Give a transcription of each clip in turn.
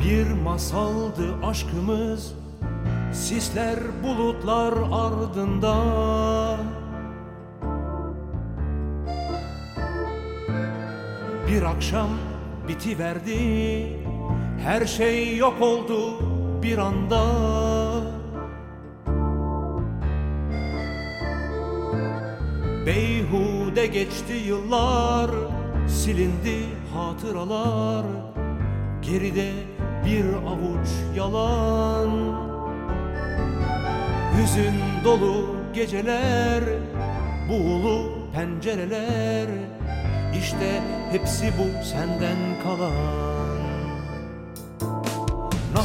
Bir masaldı aşkımız Sisler bulutlar ardında. Bir akşam bitiverdi Her şey yok oldu bir anda. Beyhude geçti yıllar Silindi hatıralar. Geride bir avuç yalan. Hüzün dolu geceler Buğulu pencereler. İşte hepsi bu senden kalan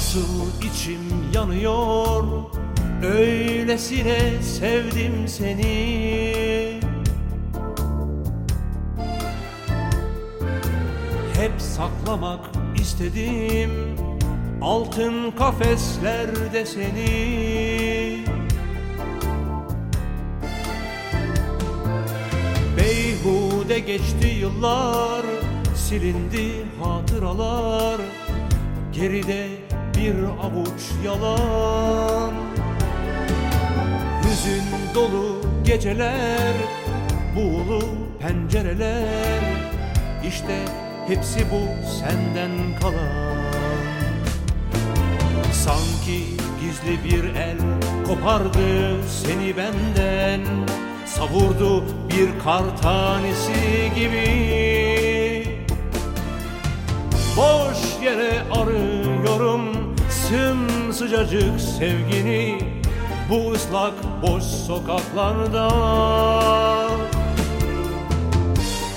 Nasıl içim yanıyor Öylesine sevdim seni. Hep saklamak istedim Altın kafeslerde seni. Beyhude geçti yıllar Silindi hatıralar Geride bir avuç yalan. Hüzün dolu geceler Buğulu pencereler. İşte hepsi bu senden kalan. Sanki gizli bir el kopardı seni benden. Savurdu bir kar tanesi gibi. Boş yere arıyorum sımsıcacık sevgini Bu ıslak boş sokaklarda.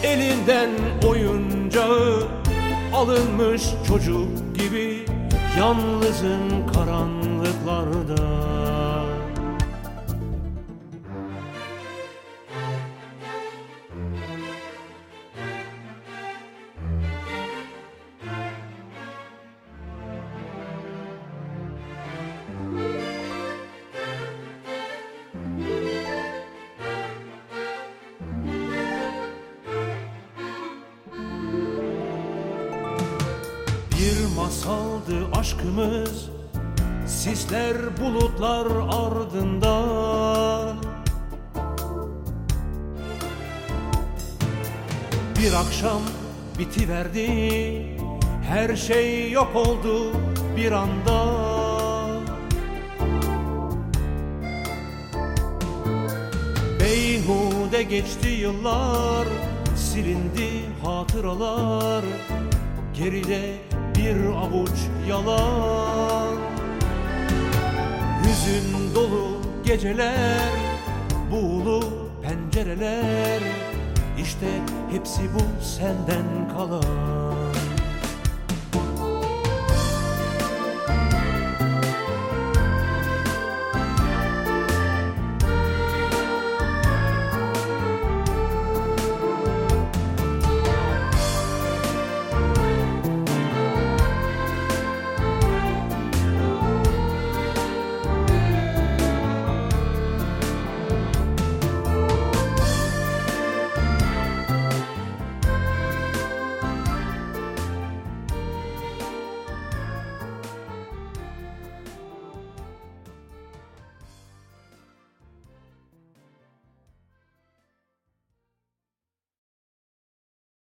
Elinden oyuncağı alınmış çocuk gibi Yalnızın karanlıklarda masaldı aşkımız. Sisler bulutlar ardında Bir akşam bitiverdi. Her şey yok oldu bir anda. Beyhude geçti yıllar Silindi hatıralar. Geride bir avuç yalan. Hüzün dolu geceler Buğulu pencereler. İşte hepsi bu senden kalan